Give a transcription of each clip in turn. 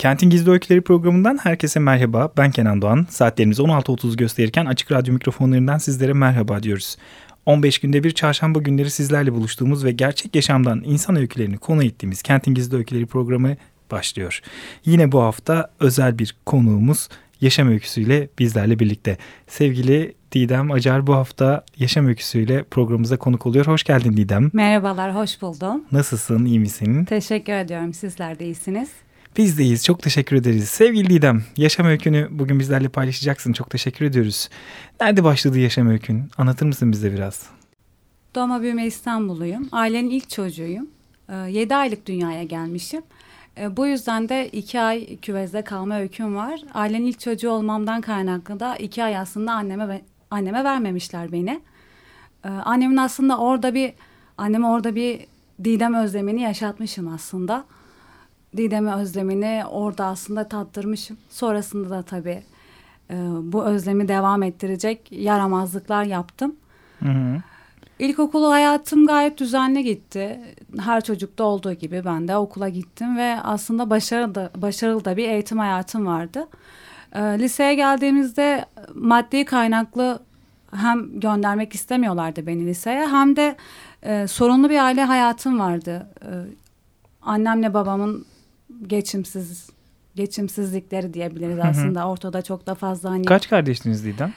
Kentin Gizli Öyküleri programından herkese merhaba. Ben Kenan Doğan. Saatlerimiz 16.30 gösterirken Açık Radyo mikrofonlarından sizlere merhaba diyoruz. 15 günde bir çarşamba günleri sizlerle buluştuğumuz ve gerçek yaşamdan insan öykülerini konu ettiğimiz Kentin Gizli Öyküleri programı başlıyor. Yine bu hafta özel bir konuğumuz yaşam öyküsüyle bizlerle birlikte. Sevgili Didem Acar bu hafta yaşam öyküsüyle programımıza konuk oluyor. Hoş geldin Didem. Merhabalar, hoş buldum. Nasılsın, iyi misin? Teşekkür ediyorum, sizler de iyisiniz. Biz deyiz. Çok teşekkür ederiz. Sevgili Didem, yaşam öykünü bugün bizlerle paylaşacaksın. Çok teşekkür ediyoruz. Nerede başladı yaşam öykün? Anlatır mısın bize biraz? Doğma büyüme İstanbulluyum. Ailenin ilk çocuğuyum. 7 ee, aylık dünyaya gelmişim. Ee, bu yüzden de iki ay küvezde kalma öyküm var. Ailenin ilk çocuğu olmamdan kaynaklı da iki ay aslında anneme anneme vermemişler beni. Ee, annemin aslında orada bir anneme orada bir Didem özlemini yaşatmışım aslında. Didem'e özlemini orada aslında tattırmışım. Sonrasında da tabii e, bu özlemi devam ettirecek yaramazlıklar yaptım. Hı hı. İlkokulu hayatım gayet düzenli gitti. Her çocukta olduğu gibi ben de okula gittim ve aslında başarılı da, başarılı da bir eğitim hayatım vardı. E, liseye geldiğimizde maddi kaynaklı hem göndermek istemiyorlardı beni liseye hem de e, sorunlu bir aile hayatım vardı. E, annemle babamın geçimsiz geçimsizlikleri diyebiliriz aslında. Ortada çok da fazla hani. Kaç kardeşsiniz Didem?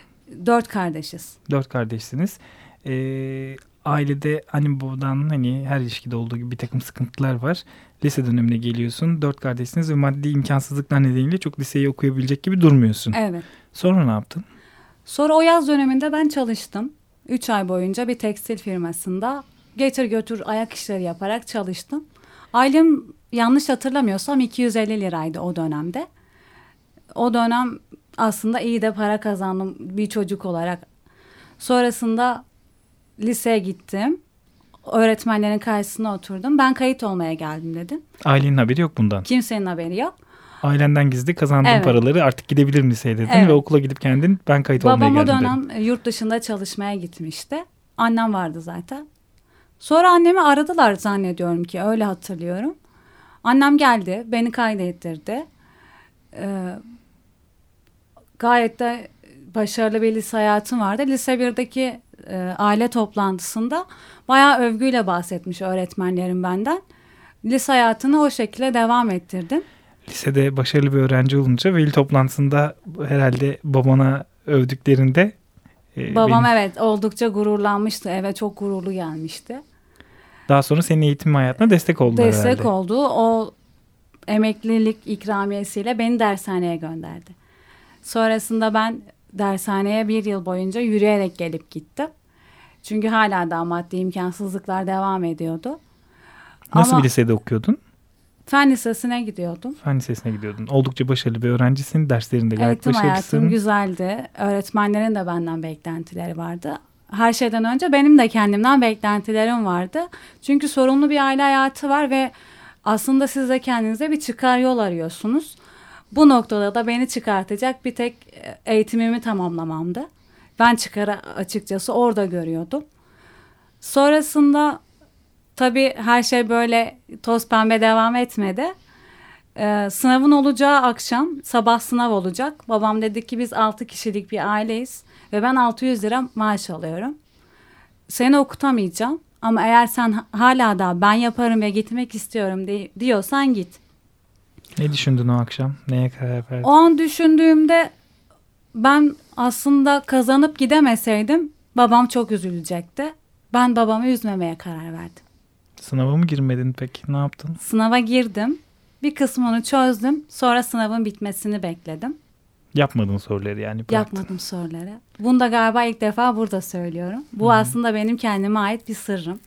Dört kardeşiz. Dört kardeşsiniz. Ee, ailede anne babadan hani her ilişkide olduğu gibi bir takım sıkıntılar var. Lise dönemine geliyorsun. Dört kardeşsiniz ve maddi imkansızlıklar nedeniyle çok liseyi okuyabilecek gibi durmuyorsun. Evet. Sonra ne yaptın? Sonra o yaz döneminde ben çalıştım. Üç ay boyunca bir tekstil firmasında getir götür ayak işleri yaparak çalıştım. Ailem yanlış hatırlamıyorsam 250 liraydı o dönemde. O dönem aslında iyi de para kazandım bir çocuk olarak. Sonrasında liseye gittim. Öğretmenlerin karşısına oturdum. Ben kayıt olmaya geldim dedim. Ailenin haberi yok bundan. Kimsenin haberi yok. Ailenden gizli kazandığın evet. paraları artık gidebilirim liseye dedin evet. ve okula gidip kendin ben kayıt Babam olmaya geldim Babam o dönem dedim. yurt dışında çalışmaya gitmişti. Annem vardı zaten. Sonra annemi aradılar zannediyorum ki öyle hatırlıyorum. Annem geldi, beni kaydettirdi. Ee, gayet de başarılı bir lise hayatım vardı. Lise 1'deki e, aile toplantısında bayağı övgüyle bahsetmiş öğretmenlerim benden. Lise hayatını o şekilde devam ettirdim. Lisede başarılı bir öğrenci olunca veli toplantısında herhalde babana övdüklerinde... E, Babam benim... evet oldukça gururlanmıştı. Eve çok gururlu gelmişti. Daha sonra senin eğitim hayatına destek oldu Destek herhalde. oldu. O emeklilik ikramiyesiyle beni dershaneye gönderdi. Sonrasında ben dershaneye bir yıl boyunca yürüyerek gelip gittim. Çünkü hala daha maddi imkansızlıklar devam ediyordu. Nasıl Ama bir lisede okuyordun? Fen lisesine gidiyordum. Fen lisesine gidiyordun. Oldukça başarılı bir öğrencisin. Derslerinde gayet Eğitim başarılısın. hayatım güzeldi. Öğretmenlerin de benden beklentileri vardı her şeyden önce benim de kendimden beklentilerim vardı. Çünkü sorunlu bir aile hayatı var ve aslında siz de kendinize bir çıkar yol arıyorsunuz. Bu noktada da beni çıkartacak bir tek e, eğitimimi tamamlamamdı. Ben çıkarı açıkçası orada görüyordum. Sonrasında tabii her şey böyle toz pembe devam etmedi. Ee, sınavın olacağı akşam sabah sınav olacak. Babam dedi ki biz altı kişilik bir aileyiz ve ben 600 lira maaş alıyorum. Seni okutamayacağım ama eğer sen hala da ben yaparım ve gitmek istiyorum de, diyorsan git. Ne düşündün o akşam? Neye karar verdin? O an düşündüğümde ben aslında kazanıp gidemeseydim babam çok üzülecekti. Ben babamı üzmemeye karar verdim. Sınava mı girmedin peki? Ne yaptın? Sınava girdim. Bir kısmını çözdüm. Sonra sınavın bitmesini bekledim. Yapmadın soruları yani. Bıraktın. Yapmadım soruları. Bunu da galiba ilk defa burada söylüyorum. Bu Hı-hı. aslında benim kendime ait bir sırrım.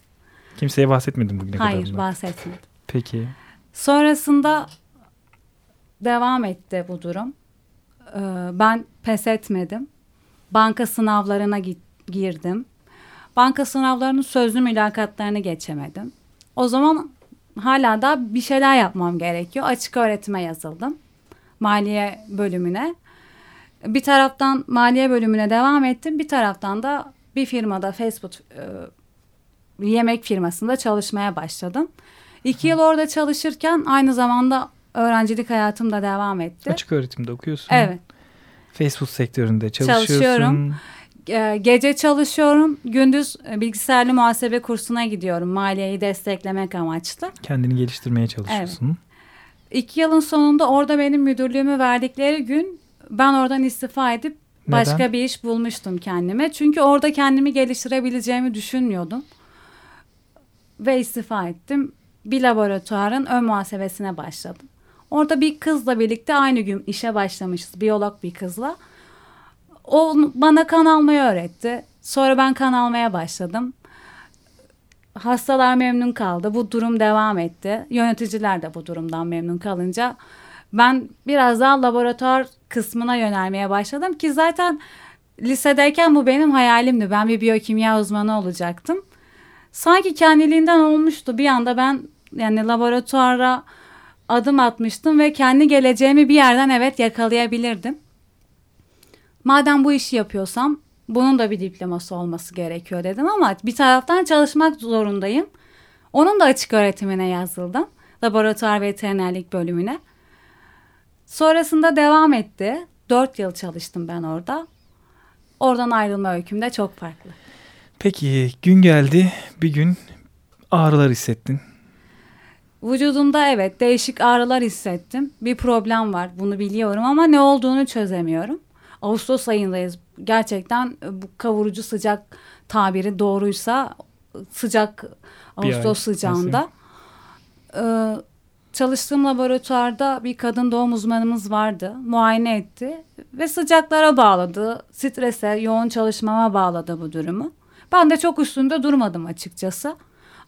Kimseye bahsetmedin bugüne Hayır, kadar Hayır bahsetmedim. Peki. Sonrasında devam etti bu durum. Ee, ben pes etmedim. Banka sınavlarına girdim. Banka sınavlarının sözlü mülakatlarını geçemedim. O zaman hala da bir şeyler yapmam gerekiyor. Açık öğretime yazıldım. Maliye bölümüne. Bir taraftan maliye bölümüne devam ettim. Bir taraftan da bir firmada fast food e, yemek firmasında çalışmaya başladım. İki yıl orada çalışırken aynı zamanda öğrencilik hayatım da devam etti. Açık öğretimde okuyorsun. Evet. Fast food sektöründe çalışıyorsun. Çalışıyorum. Gece çalışıyorum. Gündüz bilgisayarlı muhasebe kursuna gidiyorum. Maliyeyi desteklemek amaçlı. Kendini geliştirmeye çalışıyorsun. Evet. İki yılın sonunda orada benim müdürlüğümü verdikleri gün ben oradan istifa edip Neden? başka bir iş bulmuştum kendime. Çünkü orada kendimi geliştirebileceğimi düşünmüyordum. Ve istifa ettim. Bir laboratuvarın ön muhasebesine başladım. Orada bir kızla birlikte aynı gün işe başlamışız. Biyolog bir kızla. O bana kan almayı öğretti. Sonra ben kan almaya başladım. Hastalar memnun kaldı. Bu durum devam etti. Yöneticiler de bu durumdan memnun kalınca ben biraz daha laboratuvar kısmına yönelmeye başladım ki zaten lisedeyken bu benim hayalimdi. Ben bir biyokimya uzmanı olacaktım. Sanki kendiliğinden olmuştu. Bir anda ben yani laboratuvara adım atmıştım ve kendi geleceğimi bir yerden evet yakalayabilirdim. Madem bu işi yapıyorsam bunun da bir diploması olması gerekiyor dedim ama bir taraftan çalışmak zorundayım. Onun da açık öğretimine yazıldım. Laboratuvar veterinerlik bölümüne. Sonrasında devam etti. Dört yıl çalıştım ben orada. Oradan ayrılma öyküm de çok farklı. Peki gün geldi bir gün ağrılar hissettin. Vücudumda evet değişik ağrılar hissettim. Bir problem var bunu biliyorum ama ne olduğunu çözemiyorum. Ağustos ayındayız. Gerçekten bu kavurucu sıcak tabiri doğruysa sıcak Ağustos sıcağında. Ee, çalıştığım laboratuvarda bir kadın doğum uzmanımız vardı. Muayene etti ve sıcaklara bağladı. Strese, yoğun çalışmama bağladı bu durumu. Ben de çok üstünde durmadım açıkçası.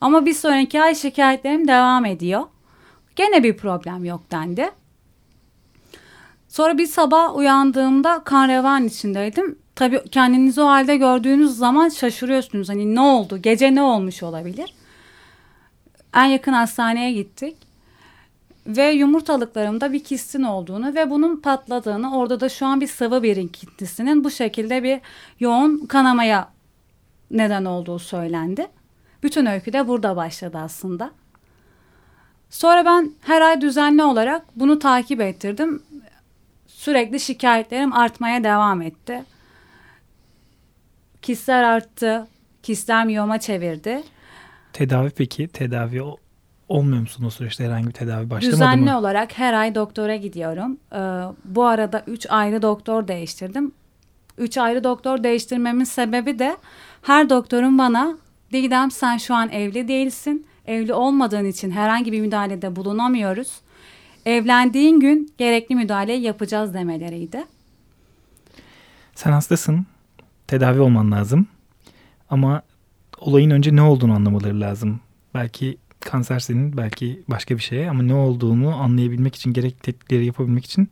Ama bir sonraki ay şikayetlerim devam ediyor. Gene bir problem yok dendi. Sonra bir sabah uyandığımda kan revan içindeydim. Tabii kendinizi o halde gördüğünüz zaman şaşırıyorsunuz. Hani ne oldu? Gece ne olmuş olabilir? En yakın hastaneye gittik. Ve yumurtalıklarımda bir kistin olduğunu ve bunun patladığını, orada da şu an bir sıvı birikintisinin bu şekilde bir yoğun kanamaya neden olduğu söylendi. Bütün öykü de burada başladı aslında. Sonra ben her ay düzenli olarak bunu takip ettirdim. Sürekli şikayetlerim artmaya devam etti. Kistler arttı. Kistler miyoma çevirdi. Tedavi peki? Tedavi olmuyor musun o süreçte herhangi bir tedavi başlamadı Düzenli mı? Düzenli olarak her ay doktora gidiyorum. Ee, bu arada üç ayrı doktor değiştirdim. Üç ayrı doktor değiştirmemin sebebi de her doktorun bana Didem sen şu an evli değilsin. Evli olmadığın için herhangi bir müdahalede bulunamıyoruz. Evlendiğin gün gerekli müdahaleyi yapacağız demeleriydi. Sen hastasın. Tedavi olman lazım. Ama olayın önce ne olduğunu anlamaları lazım. Belki kanser senin, belki başka bir şey ama ne olduğunu anlayabilmek için, gerek tetkikleri yapabilmek için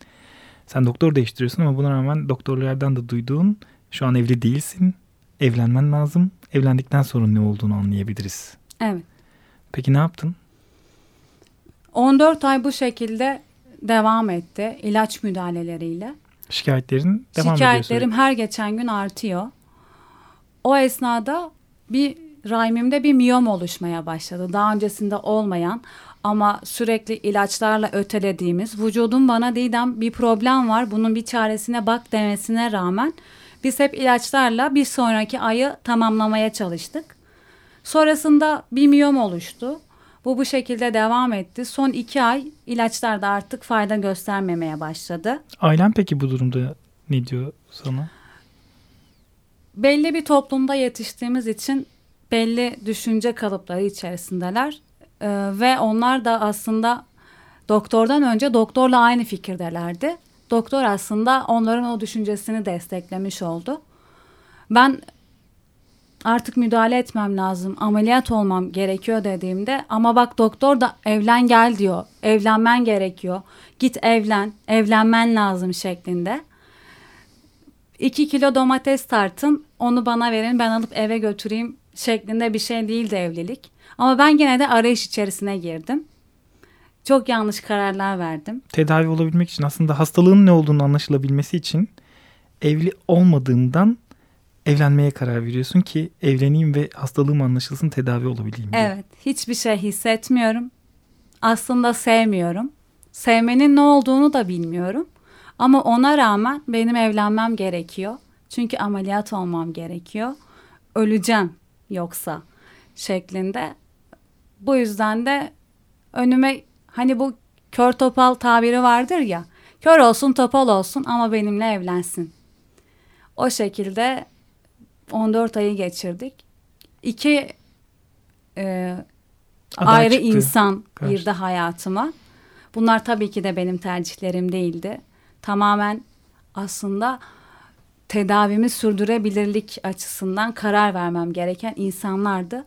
sen doktor değiştiriyorsun ama buna rağmen doktorlardan da duyduğun şu an evli değilsin. Evlenmen lazım. Evlendikten sonra ne olduğunu anlayabiliriz. Evet. Peki ne yaptın? 14 ay bu şekilde devam etti ilaç müdahaleleriyle. Şikayetlerin devam Şikayetlerim ediyor her geçen gün artıyor. O esnada bir rahimimde bir miyom oluşmaya başladı. Daha öncesinde olmayan ama sürekli ilaçlarla ötelediğimiz vücudum bana Didem bir problem var bunun bir çaresine bak demesine rağmen biz hep ilaçlarla bir sonraki ayı tamamlamaya çalıştık. Sonrasında bir miyom oluştu. Bu bu şekilde devam etti. Son iki ay ilaçlar da artık fayda göstermemeye başladı. Ailen peki bu durumda ne diyor sana? Belli bir toplumda yetiştiğimiz için belli düşünce kalıpları içerisindeler. Ee, ve onlar da aslında doktordan önce doktorla aynı fikirdelerdi. Doktor aslında onların o düşüncesini desteklemiş oldu. Ben artık müdahale etmem lazım, ameliyat olmam gerekiyor dediğimde ama bak doktor da evlen gel diyor, evlenmen gerekiyor, git evlen, evlenmen lazım şeklinde. 2 kilo domates tartın, onu bana verin, ben alıp eve götüreyim şeklinde bir şey değildi evlilik. Ama ben gene de arayış içerisine girdim. Çok yanlış kararlar verdim. Tedavi olabilmek için aslında hastalığın ne olduğunu anlaşılabilmesi için evli olmadığından evlenmeye karar veriyorsun ki evleneyim ve hastalığım anlaşılsın tedavi olabileyim diye. Evet, hiçbir şey hissetmiyorum. Aslında sevmiyorum. Sevmenin ne olduğunu da bilmiyorum. Ama ona rağmen benim evlenmem gerekiyor. Çünkü ameliyat olmam gerekiyor. Öleceğim yoksa şeklinde. Bu yüzden de önüme hani bu kör topal tabiri vardır ya. Kör olsun topal olsun ama benimle evlensin. O şekilde 14 ayı geçirdik. İki e, ayrı çıktı. insan Karşı. girdi hayatıma. Bunlar tabii ki de benim tercihlerim değildi. Tamamen aslında tedavimi sürdürebilirlik açısından karar vermem gereken insanlardı.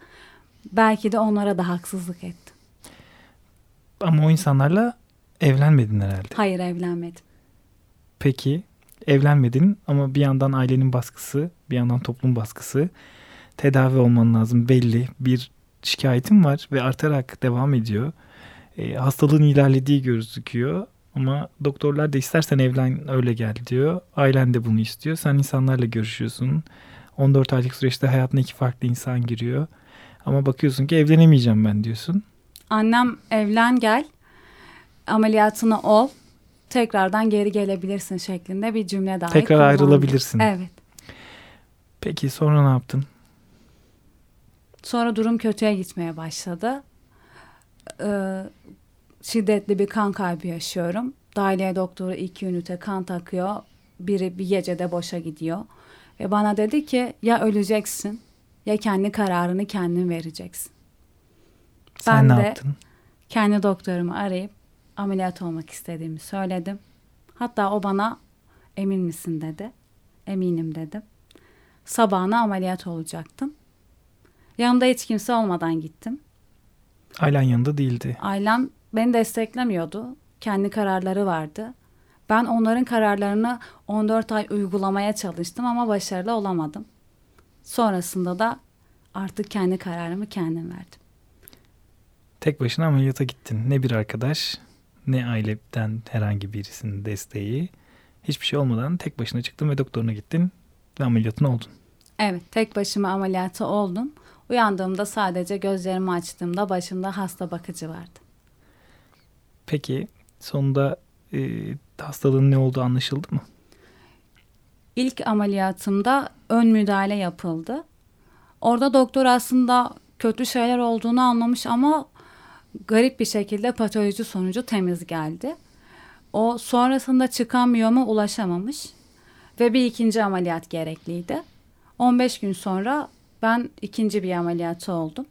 Belki de onlara da haksızlık ettim. Ama o insanlarla evlenmedin herhalde. Hayır evlenmedim. Peki evlenmedin ama bir yandan ailenin baskısı, bir yandan toplum baskısı. Tedavi olman lazım belli. Bir şikayetin var ve artarak devam ediyor. E, hastalığın ilerlediği gözüküyor. Ama doktorlar da istersen evlen öyle gel diyor. Ailen de bunu istiyor. Sen insanlarla görüşüyorsun. 14 aylık süreçte hayatına iki farklı insan giriyor. Ama bakıyorsun ki evlenemeyeceğim ben diyorsun. Annem evlen gel, ameliyatını ol, tekrardan geri gelebilirsin şeklinde bir cümle dahi Tekrar kullandı. ayrılabilirsin. Evet. Peki sonra ne yaptın? Sonra durum kötüye gitmeye başladı. Ee, şiddetli bir kan kaybı yaşıyorum. Dahiliye doktoru iki ünite kan takıyor. Biri bir gecede boşa gidiyor. Ve bana dedi ki ya öleceksin ya kendi kararını kendin vereceksin. Sen Ben ne de- yaptın? Kendi doktorumu arayıp ameliyat olmak istediğimi söyledim. Hatta o bana emin misin dedi. Eminim dedim. Sabahına ameliyat olacaktım. Yanımda hiç kimse olmadan gittim. Ailen yanında değildi. Ailem beni desteklemiyordu. Kendi kararları vardı. Ben onların kararlarını 14 ay uygulamaya çalıştım ama başarılı olamadım. Sonrasında da artık kendi kararımı kendim verdim. Tek başına ameliyata gittin. Ne bir arkadaş ne aileden herhangi birisinin desteği. Hiçbir şey olmadan tek başına çıktın ve doktoruna gittin ve ameliyatın oldun. Evet, tek başıma ameliyatı oldum. Uyandığımda sadece gözlerimi açtığımda başımda hasta bakıcı vardı. Peki sonunda e, hastalığın ne olduğu anlaşıldı mı? İlk ameliyatımda ön müdahale yapıldı. Orada doktor aslında kötü şeyler olduğunu anlamış ama garip bir şekilde patoloji sonucu temiz geldi. O sonrasında çıkan miyoma ulaşamamış ve bir ikinci ameliyat gerekliydi. 15 gün sonra ben ikinci bir ameliyatı oldum.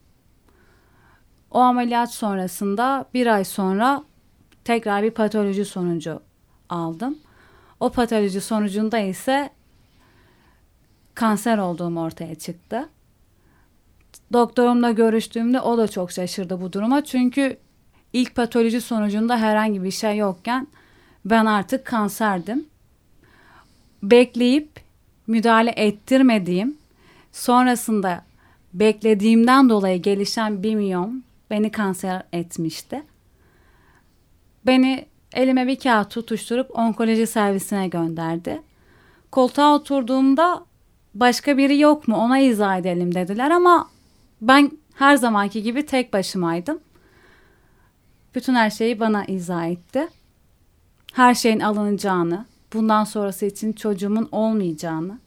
O ameliyat sonrasında bir ay sonra tekrar bir patoloji sonucu aldım. O patoloji sonucunda ise kanser olduğum ortaya çıktı. Doktorumla görüştüğümde o da çok şaşırdı bu duruma. Çünkü ilk patoloji sonucunda herhangi bir şey yokken ben artık kanserdim. Bekleyip müdahale ettirmediğim, sonrasında beklediğimden dolayı gelişen bir miyom beni kanser etmişti. Beni elime bir kağıt tutuşturup onkoloji servisine gönderdi. Koltuğa oturduğumda başka biri yok mu ona izah edelim dediler ama ben her zamanki gibi tek başımaydım. Bütün her şeyi bana izah etti. Her şeyin alınacağını, bundan sonrası için çocuğumun olmayacağını,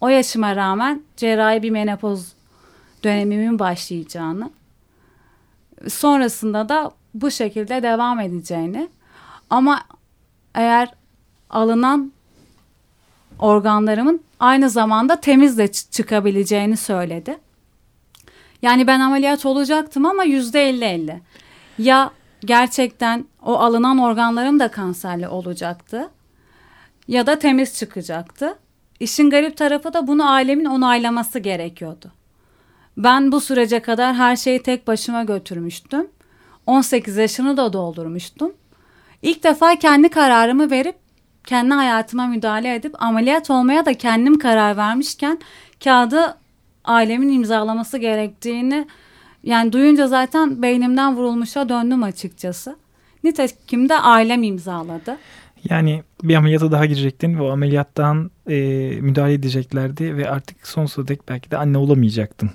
o yaşıma rağmen cerrahi bir menopoz dönemimin başlayacağını, sonrasında da bu şekilde devam edeceğini ama eğer alınan organlarımın aynı zamanda temiz de çıkabileceğini söyledi. Yani ben ameliyat olacaktım ama yüzde elli elli. Ya gerçekten o alınan organlarım da kanserli olacaktı ya da temiz çıkacaktı. İşin garip tarafı da bunu ailemin onaylaması gerekiyordu. Ben bu sürece kadar her şeyi tek başıma götürmüştüm. 18 yaşını da doldurmuştum. İlk defa kendi kararımı verip kendi hayatıma müdahale edip ameliyat olmaya da kendim karar vermişken kağıdı ailemin imzalaması gerektiğini yani duyunca zaten beynimden vurulmuşa döndüm açıkçası. Nitekim de ailem imzaladı. Yani bir ameliyata daha girecektin ve o ameliyattan e, müdahale edeceklerdi ve artık sonsuza dek belki de anne olamayacaktın.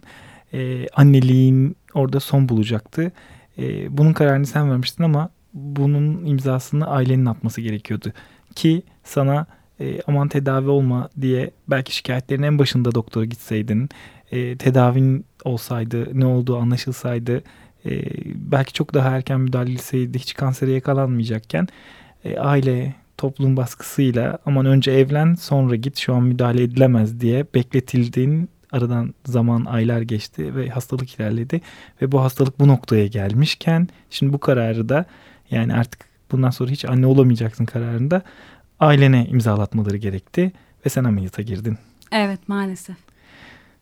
E, anneliğin orada son bulacaktı. E, bunun kararını sen vermiştin ama bunun imzasını ailenin atması gerekiyordu. Ki sana e, aman tedavi olma diye belki şikayetlerin en başında doktora gitseydin, e, tedavin olsaydı, ne olduğu anlaşılsaydı, e, belki çok daha erken müdahale edilseydi hiç kansere yakalanmayacakken e, aile, toplum baskısıyla aman önce evlen sonra git şu an müdahale edilemez diye bekletildiğin aradan zaman aylar geçti ve hastalık ilerledi ve bu hastalık bu noktaya gelmişken şimdi bu kararı da yani artık bundan sonra hiç anne olamayacaksın kararında ailene imzalatmaları gerekti ve sen ameliyata girdin. Evet maalesef.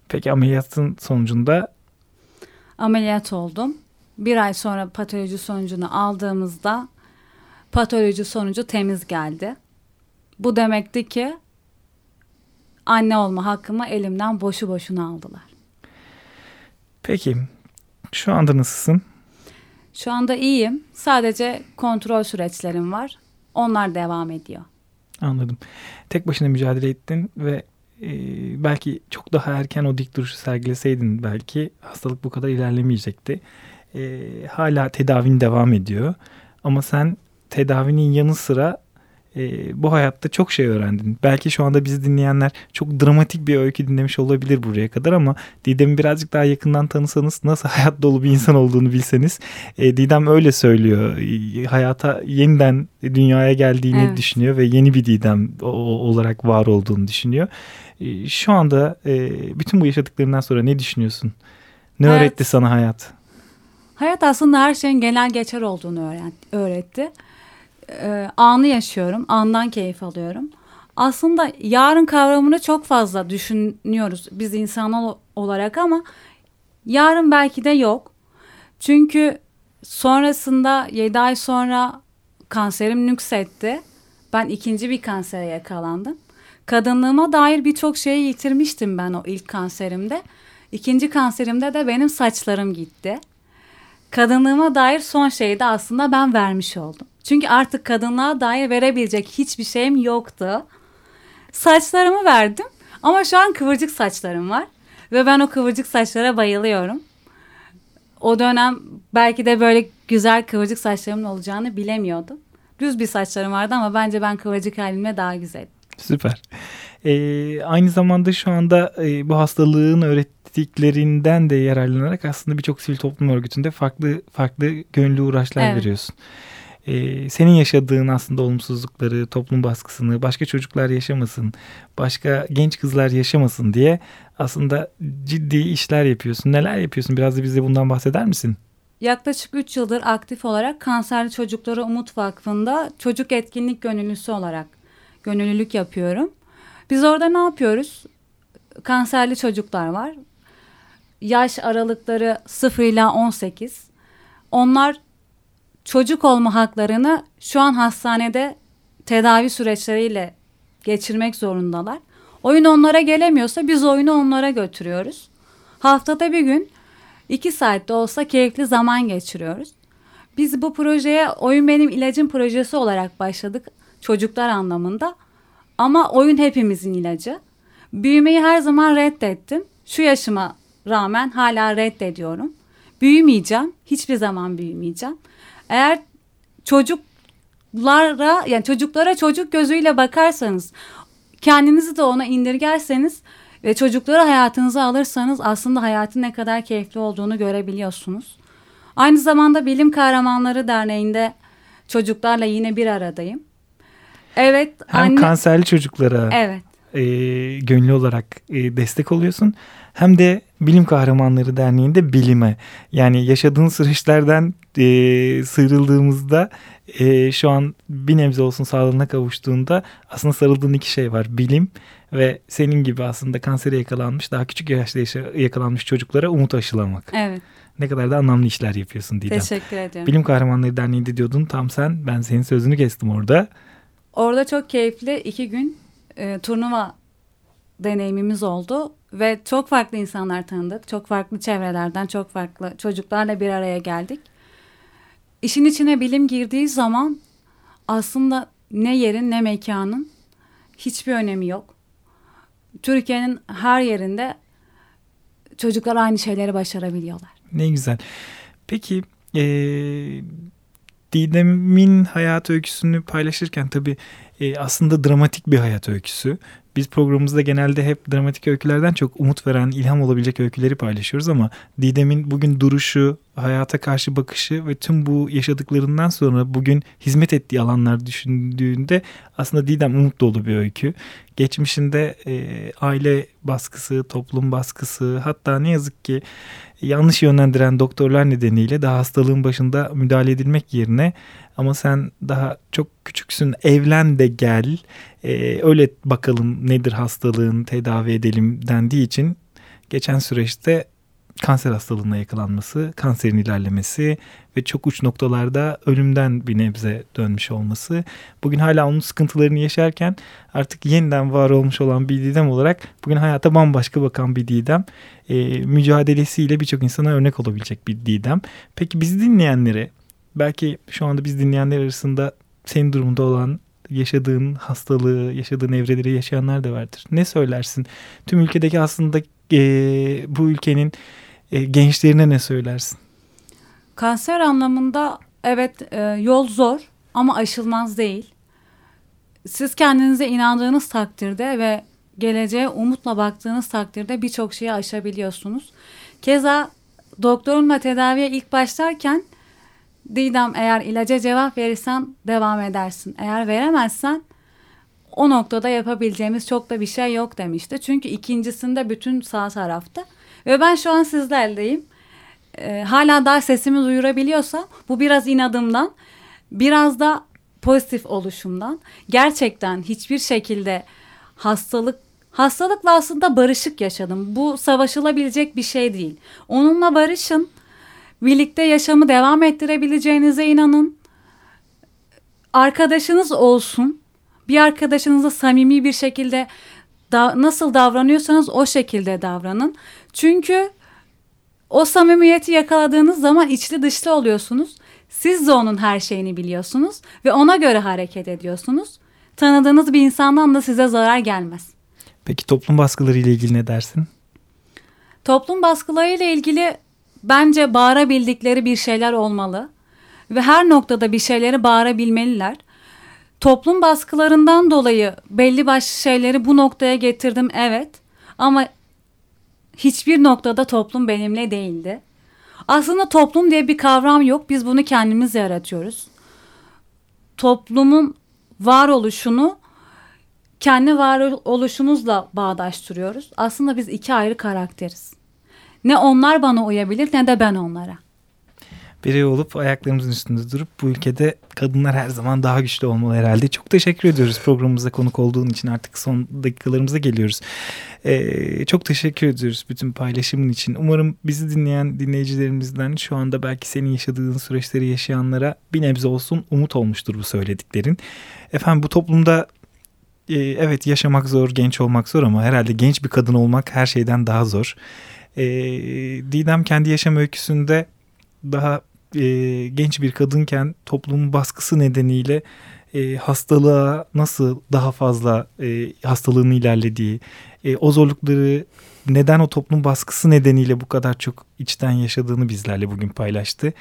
Peki ameliyatın sonucunda? Ameliyat oldum. Bir ay sonra patoloji sonucunu aldığımızda patoloji sonucu temiz geldi. Bu demekti ki anne olma hakkımı elimden boşu boşuna aldılar. Peki şu anda nasılsın? Şu anda iyiyim. Sadece kontrol süreçlerim var. Onlar devam ediyor. Anladım. Tek başına mücadele ettin ve e, belki çok daha erken o dik duruşu sergileseydin belki hastalık bu kadar ilerlemeyecekti. E, hala tedavin devam ediyor. Ama sen tedavinin yanı sıra e, bu hayatta çok şey öğrendin. Belki şu anda bizi dinleyenler çok dramatik bir öykü dinlemiş olabilir buraya kadar ama Didem'i birazcık daha yakından tanısanız nasıl hayat dolu bir insan olduğunu bilseniz e, Didem öyle söylüyor. E, hayata yeniden dünyaya geldiğini evet. düşünüyor ve yeni bir Didem olarak var olduğunu düşünüyor. E, şu anda e, bütün bu yaşadıklarından sonra ne düşünüyorsun? Ne hayat, öğretti sana hayat? Hayat aslında her şeyin genel geçer olduğunu öğretti e, anı yaşıyorum. Andan keyif alıyorum. Aslında yarın kavramını çok fazla düşünüyoruz biz insan olarak ama yarın belki de yok. Çünkü sonrasında 7 ay sonra kanserim nüksetti. Ben ikinci bir kansere yakalandım. Kadınlığıma dair birçok şeyi yitirmiştim ben o ilk kanserimde. İkinci kanserimde de benim saçlarım gitti. Kadınlığıma dair son şeyi de aslında ben vermiş oldum. Çünkü artık kadınlığa dair verebilecek hiçbir şeyim yoktu. Saçlarımı verdim ama şu an kıvırcık saçlarım var. Ve ben o kıvırcık saçlara bayılıyorum. O dönem belki de böyle güzel kıvırcık saçlarımın olacağını bilemiyordum. Düz bir saçlarım vardı ama bence ben kıvırcık halimle daha güzel. Süper. Ee, aynı zamanda şu anda e, bu hastalığın öğrettiklerinden de yararlanarak aslında birçok sivil toplum örgütünde farklı farklı gönüllü uğraşlar evet. veriyorsun e, senin yaşadığın aslında olumsuzlukları, toplum baskısını başka çocuklar yaşamasın, başka genç kızlar yaşamasın diye aslında ciddi işler yapıyorsun. Neler yapıyorsun? Biraz da bize bundan bahseder misin? Yaklaşık 3 yıldır aktif olarak Kanserli Çocuklara Umut Vakfı'nda çocuk etkinlik gönüllüsü olarak gönüllülük yapıyorum. Biz orada ne yapıyoruz? Kanserli çocuklar var. Yaş aralıkları 0 ila 18. Onlar çocuk olma haklarını şu an hastanede tedavi süreçleriyle geçirmek zorundalar. Oyun onlara gelemiyorsa biz oyunu onlara götürüyoruz. Haftada bir gün iki saatte olsa keyifli zaman geçiriyoruz. Biz bu projeye Oyun Benim ilacım projesi olarak başladık çocuklar anlamında. Ama oyun hepimizin ilacı. Büyümeyi her zaman reddettim. Şu yaşıma rağmen hala reddediyorum. Büyümeyeceğim. Hiçbir zaman büyümeyeceğim. Eğer çocuklara yani çocuklara çocuk gözüyle bakarsanız kendinizi de ona indirgerseniz ve çocukları hayatınıza alırsanız aslında hayatın ne kadar keyifli olduğunu görebiliyorsunuz. Aynı zamanda Bilim Kahramanları Derneği'nde çocuklarla yine bir aradayım. Evet. Hem anne... kanserli çocuklara evet. e, gönüllü olarak e, destek oluyorsun hem de Bilim Kahramanları Derneği'nde bilime yani yaşadığın süreçlerden e, sıyrıldığımızda e, şu an bir nebze olsun sağlığına kavuştuğunda aslında sarıldığın iki şey var. Bilim ve senin gibi aslında kansere yakalanmış daha küçük yaşta yakalanmış çocuklara umut aşılamak. Evet. Ne kadar da anlamlı işler yapıyorsun Didem. Teşekkür ediyorum. Bilim Kahramanları Derneği'nde diyordun tam sen ben senin sözünü kestim orada. Orada çok keyifli iki gün e, turnuva deneyimimiz oldu ve çok farklı insanlar tanıdık. Çok farklı çevrelerden, çok farklı çocuklarla bir araya geldik. İşin içine bilim girdiği zaman aslında ne yerin ne mekanın hiçbir önemi yok. Türkiye'nin her yerinde çocuklar aynı şeyleri başarabiliyorlar. Ne güzel. Peki e, Didem'in hayat öyküsünü paylaşırken tabii e, aslında dramatik bir hayat öyküsü. Biz programımızda genelde hep dramatik öykülerden çok umut veren, ilham olabilecek öyküleri paylaşıyoruz ama Didem'in bugün duruşu, hayata karşı bakışı ve tüm bu yaşadıklarından sonra bugün hizmet ettiği alanlar düşündüğünde aslında Didem umut dolu bir öykü. Geçmişinde e, aile baskısı, toplum baskısı hatta ne yazık ki yanlış yönlendiren doktorlar nedeniyle daha hastalığın başında müdahale edilmek yerine ama sen daha çok küçüksün evlen de gel e, öyle bakalım nedir hastalığın tedavi edelim dendiği için geçen süreçte kanser hastalığına yakalanması, kanserin ilerlemesi ve çok uç noktalarda ölümden bir nebze dönmüş olması. Bugün hala onun sıkıntılarını yaşarken artık yeniden var olmuş olan bir Didem olarak bugün hayata bambaşka bakan bir Didem. E, mücadelesiyle birçok insana örnek olabilecek bir Didem. Peki bizi dinleyenlere belki şu anda biz dinleyenler arasında senin durumunda olan yaşadığın hastalığı, yaşadığın evreleri yaşayanlar da vardır. Ne söylersin? Tüm ülkedeki aslında e, bu ülkenin e, gençlerine ne söylersin? Kanser anlamında evet e, yol zor ama aşılmaz değil. Siz kendinize inandığınız takdirde ve geleceğe umutla baktığınız takdirde birçok şeyi aşabiliyorsunuz. Keza doktorunla tedaviye ilk başlarken Didem eğer ilaca cevap verirsen devam edersin. Eğer veremezsen o noktada yapabileceğimiz çok da bir şey yok demişti. Çünkü ikincisinde bütün sağ tarafta. Ve ben şu an sizlerleyim. Ee, hala daha sesimi duyurabiliyorsam bu biraz inadımdan, biraz da pozitif oluşumdan. Gerçekten hiçbir şekilde hastalık hastalıkla aslında barışık yaşadım. Bu savaşılabilecek bir şey değil. Onunla barışın birlikte yaşamı devam ettirebileceğinize inanın. Arkadaşınız olsun. Bir arkadaşınızla samimi bir şekilde da, nasıl davranıyorsanız o şekilde davranın. Çünkü o samimiyeti yakaladığınız zaman içli dışlı oluyorsunuz. Siz de onun her şeyini biliyorsunuz ve ona göre hareket ediyorsunuz. Tanıdığınız bir insandan da size zarar gelmez. Peki toplum baskıları ile ilgili ne dersin? Toplum baskıları ile ilgili bence bağırabildikleri bir şeyler olmalı ve her noktada bir şeyleri bağırabilmeliler. Toplum baskılarından dolayı belli başlı şeyleri bu noktaya getirdim evet ama hiçbir noktada toplum benimle değildi. Aslında toplum diye bir kavram yok. Biz bunu kendimiz yaratıyoruz. Toplumun varoluşunu kendi varoluşumuzla bağdaştırıyoruz. Aslında biz iki ayrı karakteriz. Ne onlar bana uyabilir ne de ben onlara. Birey olup ayaklarımızın üstünde durup bu ülkede kadınlar her zaman daha güçlü olmalı herhalde. Çok teşekkür ediyoruz programımıza konuk olduğun için artık son dakikalarımıza geliyoruz. Ee, çok teşekkür ediyoruz bütün paylaşımın için. Umarım bizi dinleyen dinleyicilerimizden şu anda belki senin yaşadığın süreçleri yaşayanlara bir nebze olsun umut olmuştur bu söylediklerin. Efendim bu toplumda e, evet yaşamak zor, genç olmak zor ama herhalde genç bir kadın olmak her şeyden daha zor. E, Didem kendi yaşam öyküsünde daha e, genç bir kadınken toplumun baskısı nedeniyle e, hastalığa nasıl daha fazla e, hastalığın ilerlediği, e, o zorlukları neden o toplum baskısı nedeniyle bu kadar çok içten yaşadığını bizlerle bugün paylaştı.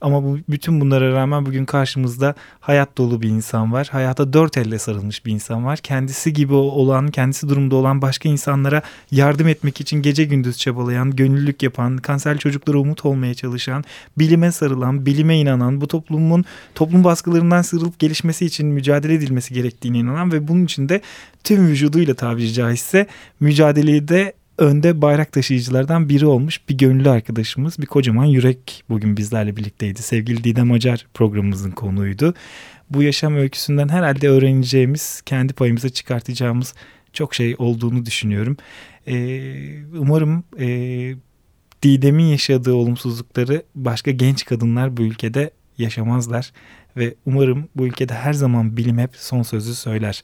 Ama bu, bütün bunlara rağmen bugün karşımızda hayat dolu bir insan var. Hayata dört elle sarılmış bir insan var. Kendisi gibi olan, kendisi durumda olan başka insanlara yardım etmek için gece gündüz çabalayan, gönüllülük yapan, kanserli çocuklara umut olmaya çalışan, bilime sarılan, bilime inanan, bu toplumun toplum baskılarından sıyrılıp gelişmesi için mücadele edilmesi gerektiğine inanan ve bunun için de tüm vücuduyla tabiri caizse mücadeleyi de önde bayrak taşıyıcılardan biri olmuş bir gönüllü arkadaşımız, bir kocaman yürek bugün bizlerle birlikteydi. Sevgili Didem Acar programımızın konuğuydu. Bu yaşam öyküsünden herhalde öğreneceğimiz, kendi payımıza çıkartacağımız çok şey olduğunu düşünüyorum. Ee, umarım e, Didem'in yaşadığı olumsuzlukları başka genç kadınlar bu ülkede yaşamazlar ve umarım bu ülkede her zaman bilim hep son sözü söyler.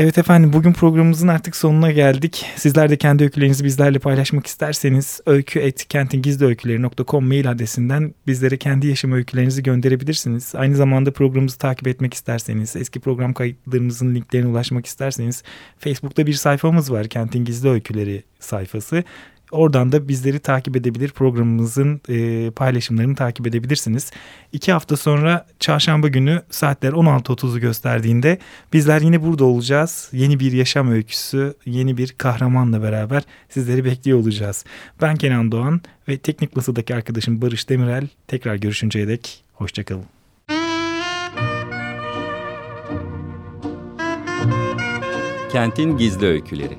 Evet efendim bugün programımızın artık sonuna geldik. Sizler de kendi öykülerinizi bizlerle paylaşmak isterseniz öykü.kentingizliöyküleri.com mail adresinden bizlere kendi yaşam öykülerinizi gönderebilirsiniz. Aynı zamanda programımızı takip etmek isterseniz, eski program kayıtlarımızın linklerine ulaşmak isterseniz Facebook'ta bir sayfamız var Kentin Gizli Öyküleri sayfası. Oradan da bizleri takip edebilir, programımızın e, paylaşımlarını takip edebilirsiniz. İki hafta sonra çarşamba günü saatler 16.30'u gösterdiğinde bizler yine burada olacağız. Yeni bir yaşam öyküsü, yeni bir kahramanla beraber sizleri bekliyor olacağız. Ben Kenan Doğan ve teknik masadaki arkadaşım Barış Demirel. Tekrar görüşünceye dek hoşçakalın. Kentin Gizli Öyküleri